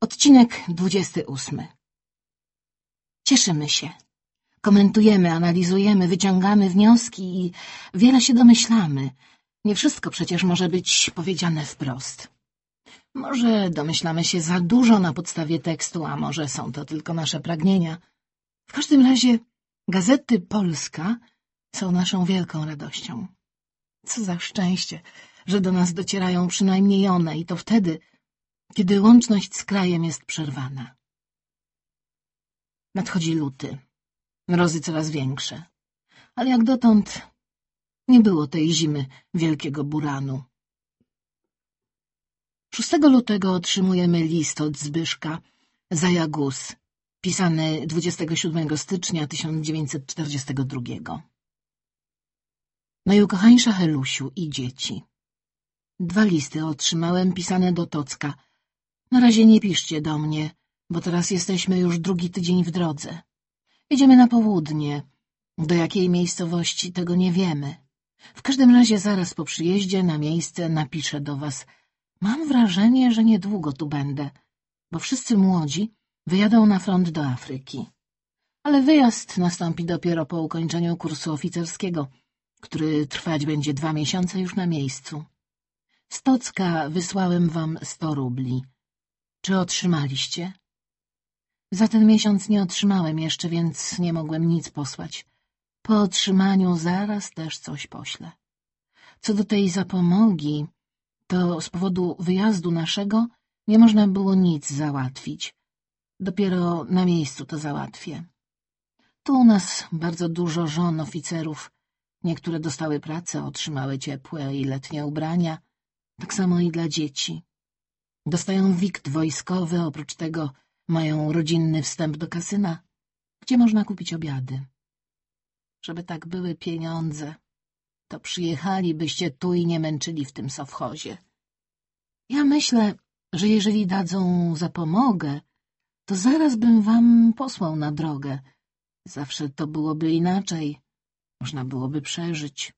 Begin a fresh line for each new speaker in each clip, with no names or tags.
Odcinek 28 Cieszymy się. Komentujemy, analizujemy, wyciągamy wnioski i wiele się domyślamy. Nie wszystko przecież może być powiedziane wprost. Może domyślamy się za dużo na podstawie tekstu, a może są to tylko nasze pragnienia. W każdym razie gazety Polska są naszą wielką radością. Co za szczęście, że do nas docierają przynajmniej one i to wtedy, kiedy łączność z krajem jest przerwana. Nadchodzi luty, mrozy coraz większe, ale jak dotąd nie było tej zimy wielkiego buranu. 6 lutego otrzymujemy list od Zbyszka Zajagus, pisany 27 stycznia 1942. Najukochańsza Helusiu i dzieci. Dwa listy otrzymałem pisane do Tocka. Na razie nie piszcie do mnie, bo teraz jesteśmy już drugi tydzień w drodze. Jedziemy na południe. Do jakiej miejscowości tego nie wiemy. W każdym razie zaraz po przyjeździe na miejsce napiszę do was. Mam wrażenie, że niedługo tu będę, bo wszyscy młodzi wyjadą na front do Afryki. Ale wyjazd nastąpi dopiero po ukończeniu kursu oficerskiego, który trwać będzie dwa miesiące już na miejscu. Z Tocka wysłałem wam sto rubli. Czy otrzymaliście? Za ten miesiąc nie otrzymałem jeszcze, więc nie mogłem nic posłać. Po otrzymaniu zaraz też coś poślę. Co do tej zapomogi, to z powodu wyjazdu naszego nie można było nic załatwić. Dopiero na miejscu to załatwię. Tu u nas bardzo dużo żon oficerów. Niektóre dostały pracę, otrzymały ciepłe i letnie ubrania, tak samo i dla dzieci. Dostają wikt wojskowy, oprócz tego mają rodzinny wstęp do kasyna, gdzie można kupić obiady. Żeby tak były pieniądze, to przyjechalibyście tu i nie męczyli w tym sowchozie. Ja myślę, że jeżeli dadzą zapomogę, to zaraz bym wam posłał na drogę. Zawsze to byłoby inaczej. Można byłoby przeżyć.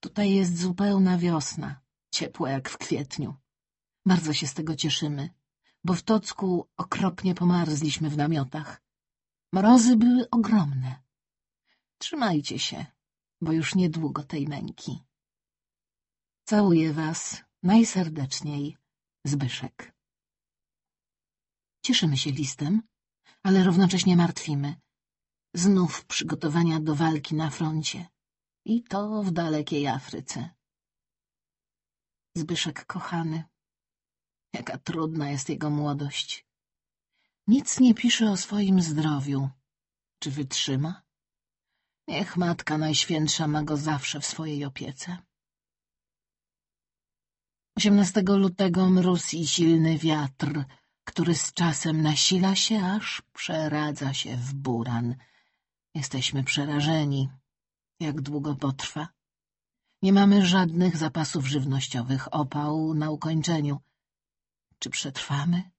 Tutaj jest zupełna wiosna, ciepła jak w kwietniu. Bardzo się z tego cieszymy, bo w Tocku okropnie pomarzliśmy w namiotach. Mrozy były ogromne. Trzymajcie się, bo już niedługo tej męki. Całuję was najserdeczniej, Zbyszek. Cieszymy się listem, ale równocześnie martwimy. Znów przygotowania do walki na froncie. I to w dalekiej Afryce. Zbyszek kochany, jaka trudna jest jego młodość. Nic nie pisze o swoim zdrowiu. Czy wytrzyma? Niech Matka Najświętsza ma go zawsze w swojej opiece. 18 lutego mróz i silny wiatr, który z czasem nasila się, aż przeradza się w buran. Jesteśmy przerażeni. Jak długo potrwa? Nie mamy żadnych zapasów żywnościowych, opał na ukończeniu. Czy przetrwamy?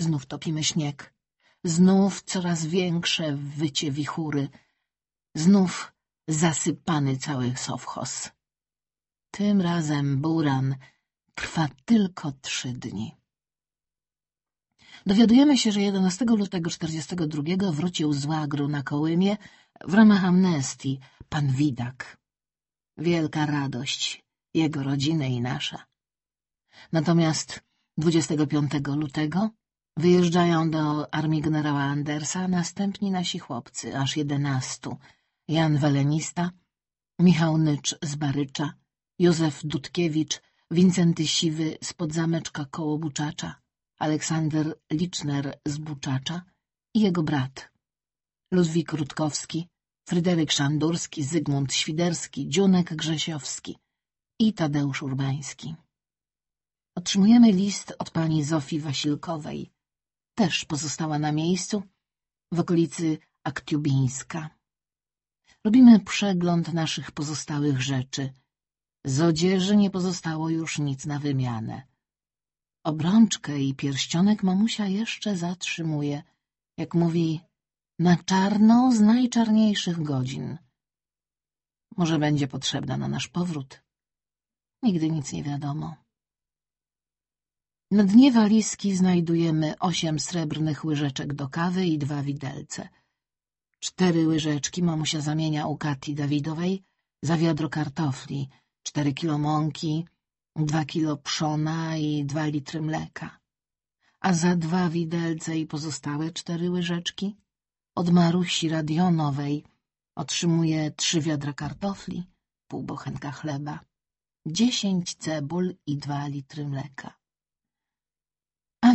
Znów topimy śnieg. Znów coraz większe wycie wichury. Znów zasypany cały sowchos. Tym razem buran trwa tylko trzy dni. Dowiadujemy się, że 11 lutego 42 wrócił z łagru na Kołymie w ramach amnestii pan Widak. Wielka radość jego rodziny i nasza. Natomiast 25 lutego wyjeżdżają do armii generała Andersa następni nasi chłopcy, aż jedenastu. Jan Welenista, Michał Nycz z Barycza, Józef Dudkiewicz, Wincenty Siwy z Podzameczka koło Buczacza, Aleksander Liczner z Buczacza i jego brat. Ludwik Rutkowski, Fryderyk Szandurski, Zygmunt Świderski, Dziunek Grzesiowski i Tadeusz Urbański. Otrzymujemy list od pani Zofii Wasilkowej. Też pozostała na miejscu, w okolicy Aktiubińska. Robimy przegląd naszych pozostałych rzeczy. Z odzieży nie pozostało już nic na wymianę. Obrączkę i pierścionek mamusia jeszcze zatrzymuje, jak mówi, na czarno z najczarniejszych godzin. Może będzie potrzebna na nasz powrót. Nigdy nic nie wiadomo. Na dnie walizki znajdujemy osiem srebrnych łyżeczek do kawy i dwa widelce. Cztery łyżeczki mamusia zamienia u Kati Dawidowej za wiadro kartofli, cztery kilo mąki, dwa kilo przona i dwa litry mleka. A za dwa widelce i pozostałe cztery łyżeczki od Marusi Radionowej otrzymuje trzy wiadra kartofli, pół bochenka chleba, dziesięć cebul i dwa litry mleka.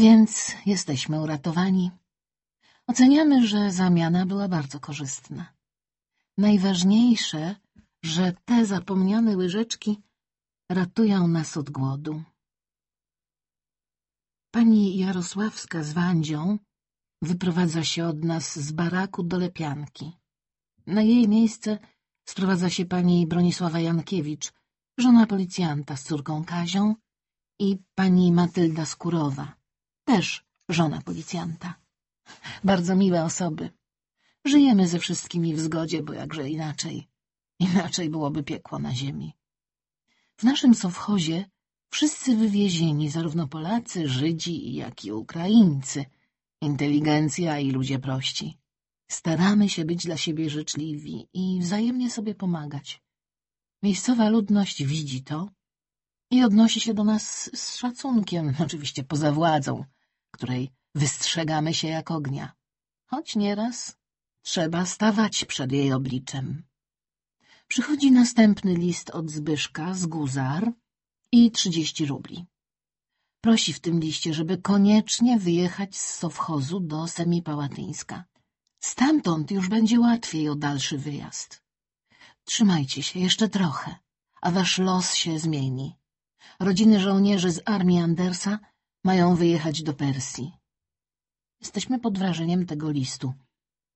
Więc jesteśmy uratowani. Oceniamy, że zamiana była bardzo korzystna. Najważniejsze, że te zapomniane łyżeczki ratują nas od głodu. Pani Jarosławska z Wandzią wyprowadza się od nas z baraku do lepianki. Na jej miejsce sprowadza się pani Bronisława Jankiewicz, żona policjanta z córką Kazią i pani Matylda Skórowa, też żona policjanta. Bardzo miłe osoby. Żyjemy ze wszystkimi w zgodzie, bo jakże inaczej. Inaczej byłoby piekło na ziemi. W naszym sowchozie wszyscy wywiezieni, zarówno Polacy, Żydzi, jak i Ukraińcy, inteligencja i ludzie prości. Staramy się być dla siebie życzliwi i wzajemnie sobie pomagać. Miejscowa ludność widzi to i odnosi się do nas z szacunkiem, oczywiście poza władzą, której wystrzegamy się jak ognia, choć nieraz trzeba stawać przed jej obliczem. Przychodzi następny list od Zbyszka z Guzar i trzydzieści rubli. Prosi w tym liście, żeby koniecznie wyjechać z Sowchozu do Semipałatyńska. Stamtąd już będzie łatwiej o dalszy wyjazd. Trzymajcie się jeszcze trochę, a wasz los się zmieni. Rodziny żołnierzy z armii Andersa mają wyjechać do Persji. Jesteśmy pod wrażeniem tego listu.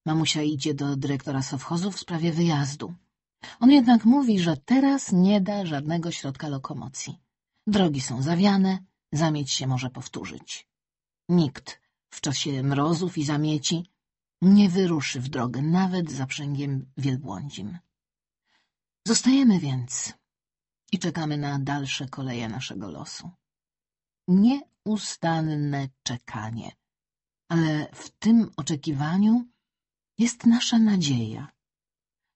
Mamusia idzie do dyrektora sowchozu w sprawie wyjazdu. On jednak mówi, że teraz nie da żadnego środka lokomocji. Drogi są zawiane, zamieć się może powtórzyć. Nikt w czasie mrozów i zamieci nie wyruszy w drogę, nawet zaprzęgiem wielbłądzim. Zostajemy więc i czekamy na dalsze koleje naszego losu. Nieustanne czekanie, ale w tym oczekiwaniu jest nasza nadzieja.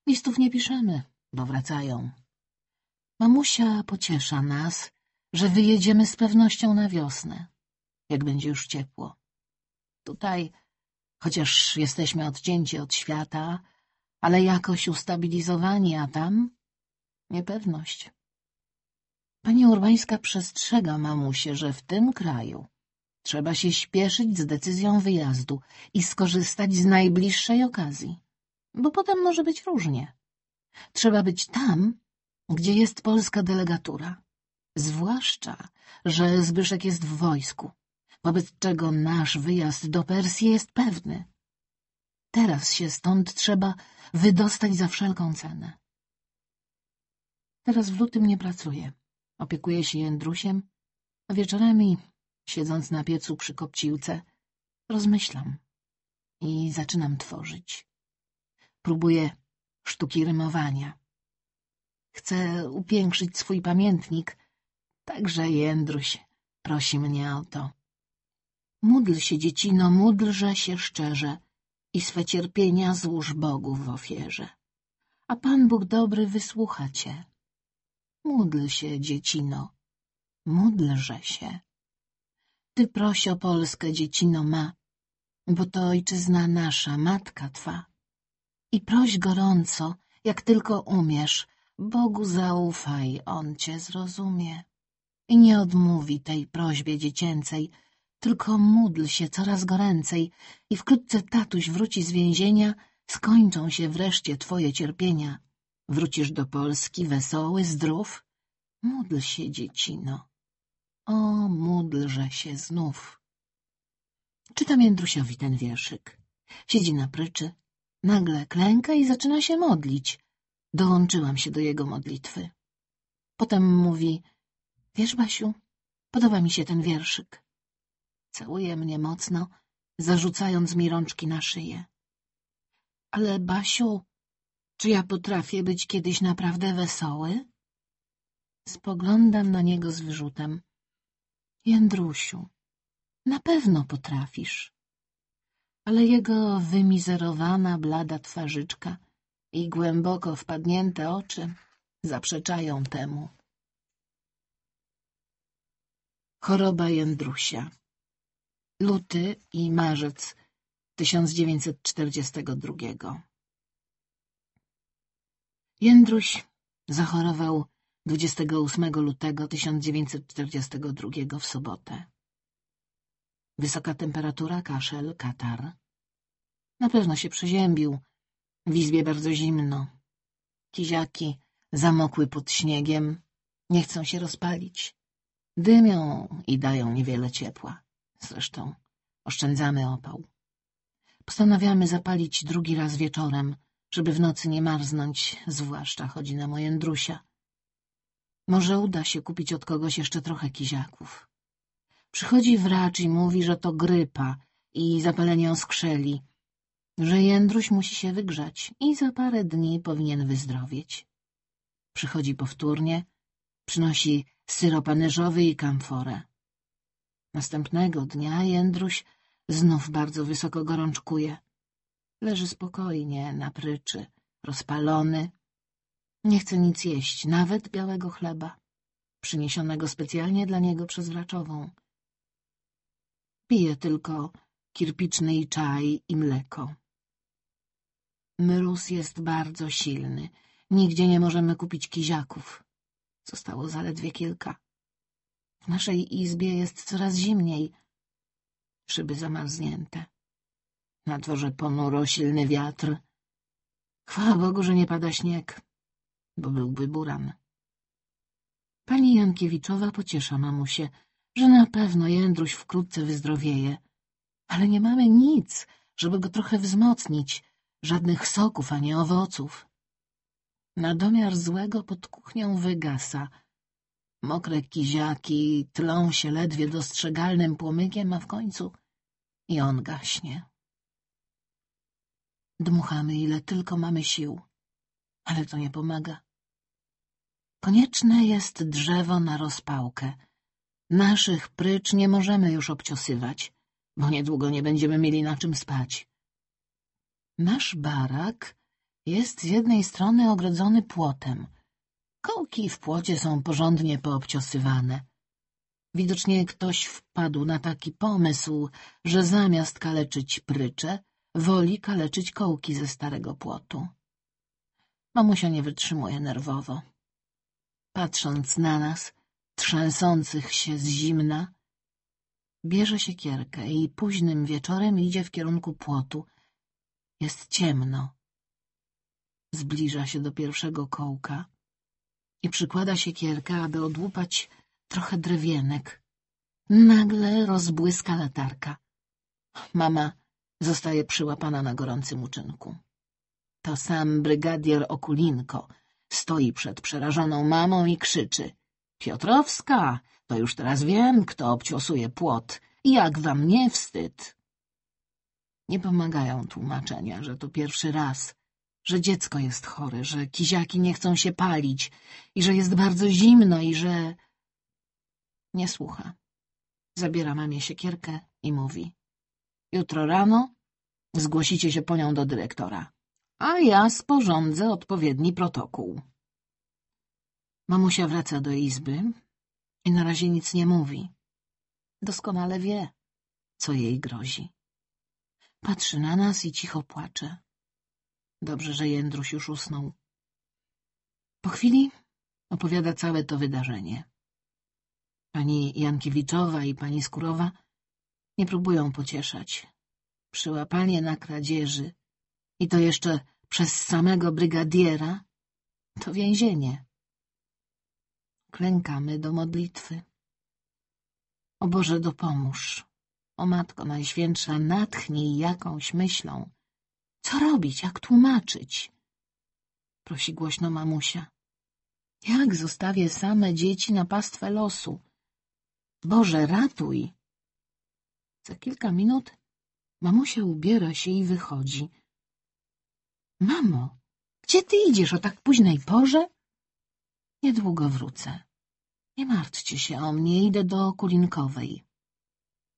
Listów nie piszemy, bo wracają. Mamusia pociesza nas, że wyjedziemy z pewnością na wiosnę, jak będzie już ciepło. Tutaj, chociaż jesteśmy odcięci od świata, ale jakoś ustabilizowani, a tam niepewność. Pani Urbańska przestrzega mamusie, że w tym kraju trzeba się śpieszyć z decyzją wyjazdu i skorzystać z najbliższej okazji, bo potem może być różnie. Trzeba być tam, gdzie jest polska delegatura, zwłaszcza, że Zbyszek jest w wojsku, wobec czego nasz wyjazd do Persji jest pewny. Teraz się stąd trzeba wydostać za wszelką cenę. Teraz w lutym nie pracuję. Opiekuję się Jędrusiem, a wieczorami, siedząc na piecu przy kopciłce, rozmyślam i zaczynam tworzyć. Próbuję sztuki rymowania. Chcę upiększyć swój pamiętnik, także Jędruś prosi mnie o to. Módl się, dziecino, módlże się szczerze i swe cierpienia złóż Bogu w ofierze. A Pan Bóg dobry wysłucha cię. Módl się, dziecino, módlże się. Ty proś o Polskę, dziecino ma, bo to ojczyzna nasza, matka twa. I proś gorąco, jak tylko umiesz, Bogu zaufaj, On cię zrozumie. I nie odmówi tej prośbie dziecięcej, tylko módl się coraz goręcej i wkrótce tatuś wróci z więzienia, skończą się wreszcie twoje cierpienia. Wrócisz do Polski wesoły, zdrów? Módl się, dziecino. O, módlże się znów. Czytam Jędrusiowi ten wierszyk. Siedzi na pryczy, nagle klęka i zaczyna się modlić. Dołączyłam się do jego modlitwy. Potem mówi, wiesz, Basiu, podoba mi się ten wierszyk. Całuje mnie mocno, zarzucając mi rączki na szyję. Ale, Basiu, czy ja potrafię być kiedyś naprawdę wesoły? Spoglądam na niego z wyrzutem. Jędrusiu, Na pewno potrafisz. Ale jego wymizerowana, blada twarzyczka i głęboko wpadnięte oczy zaprzeczają temu. Choroba Jędrusia Luty i marzec 1942 Jędruś zachorował 28 lutego 1942 w sobotę. Wysoka temperatura, kaszel, katar. Na pewno się przeziębił. W izbie bardzo zimno. Kiziaki zamokły pod śniegiem, nie chcą się rozpalić. Dymią i dają niewiele ciepła. Zresztą oszczędzamy opał. Postanawiamy zapalić drugi raz wieczorem, żeby w nocy nie marznąć, zwłaszcza chodzi na moje Drusia. Może uda się kupić od kogoś jeszcze trochę kiziaków. Przychodzi wracz i mówi, że to grypa i zapalenie oskrzeli, że Jędruś musi się wygrzać i za parę dni powinien wyzdrowieć. Przychodzi powtórnie, przynosi syrop anyżowy i kamforę. Następnego dnia Jędruś znów bardzo wysoko gorączkuje. Leży spokojnie, na pryczy, rozpalony. Nie chce nic jeść, nawet białego chleba, przyniesionego specjalnie dla niego przez wraczową. Pije tylko kirpiczny czaj i mleko. Mróz jest bardzo silny. Nigdzie nie możemy kupić kiziaków. Zostało zaledwie kilka. W naszej izbie jest coraz zimniej. Szyby zamarznięte. Na dworze ponuro silny wiatr. Chwała Bogu, że nie pada śnieg, bo byłby buran. Pani Jankiewiczowa pociesza mamusię, że na pewno Jędruś wkrótce wyzdrowieje. Ale nie mamy nic, żeby go trochę wzmocnić, żadnych soków ani owoców. Na domiar złego pod kuchnią wygasa. Mokre kiziaki tlą się ledwie dostrzegalnym płomykiem, a w końcu i on gaśnie. Dmuchamy, ile tylko mamy sił, ale to nie pomaga. Konieczne jest drzewo na rozpałkę. Naszych prycz nie możemy już obciosywać, bo niedługo nie będziemy mieli na czym spać. Nasz barak jest z jednej strony ogrodzony płotem. Kołki w płocie są porządnie poobciosywane. Widocznie ktoś wpadł na taki pomysł, że zamiast kaleczyć prycze, woli kaleczyć kołki ze starego płotu. Mamusia nie wytrzymuje nerwowo. Patrząc na nas, trzęsących się z zimna, bierze siekierkę i późnym wieczorem idzie w kierunku płotu. Jest ciemno. Zbliża się do pierwszego kołka i przykłada siekierkę, aby odłupać trochę drewienek. Nagle rozbłyska latarka. Mama zostaje przyłapana na gorącym uczynku. To sam brygadier Okulinko stoi przed przerażoną mamą i krzyczy — Piotrowska, to już teraz wiem, kto obciosuje płot. Jak wam nie wstyd? Nie pomagają tłumaczenia, że to pierwszy raz, że dziecko jest chore, że kiziaki nie chcą się palić i że jest bardzo zimno i że... Nie słucha. Zabiera mamie siekierkę i mówi. Jutro rano zgłosicie się po nią do dyrektora, a ja sporządzę odpowiedni protokół. Mamusia wraca do izby i na razie nic nie mówi. Doskonale wie, co jej grozi. Patrzy na nas i cicho płacze. Dobrze, że Jędruś już usnął. Po chwili opowiada całe to wydarzenie. Pani Jankiewiczowa i pani Skurowa nie próbują pocieszać. Przyłapanie na kradzieży i to jeszcze przez samego brygadiera to więzienie. Klękamy do modlitwy. O Boże, dopomóż. O Matko Najświętsza, natchnij jakąś myślą. Co robić, jak tłumaczyć? Prosi głośno mamusia. Jak zostawię same dzieci na pastwę losu? Boże, ratuj! Za kilka minut mamusia ubiera się i wychodzi. Mamo, gdzie ty idziesz o tak późnej porze? Niedługo wrócę. Nie martwcie się o mnie, idę do Kulinkowej.